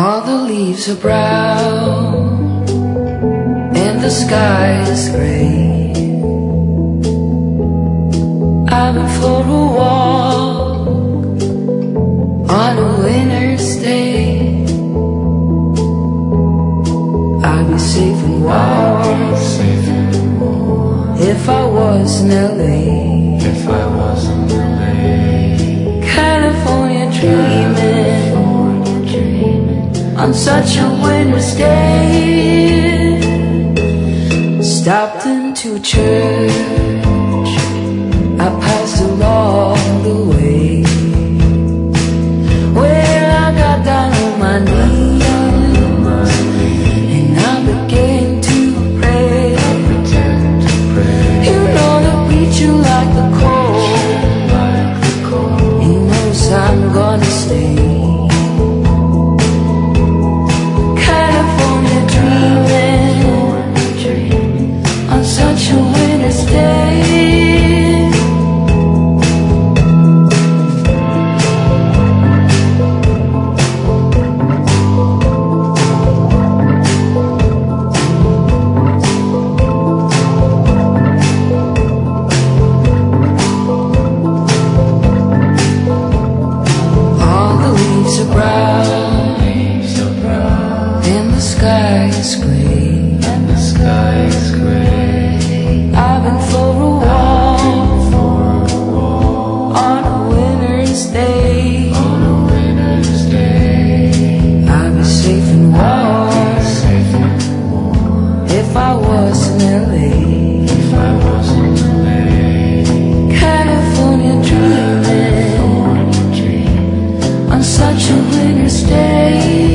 All the leaves are brown and the sky is gray. I'm for a walk on a winter's day. I'd be safe and warm if I was in LA. on such a winter's day. Stopped into church, I passed along the way. on such a winter's day. winter's day. On a winter's day. I'd be safe and warm. If I was in LA. California dreaming. On such a winter's day.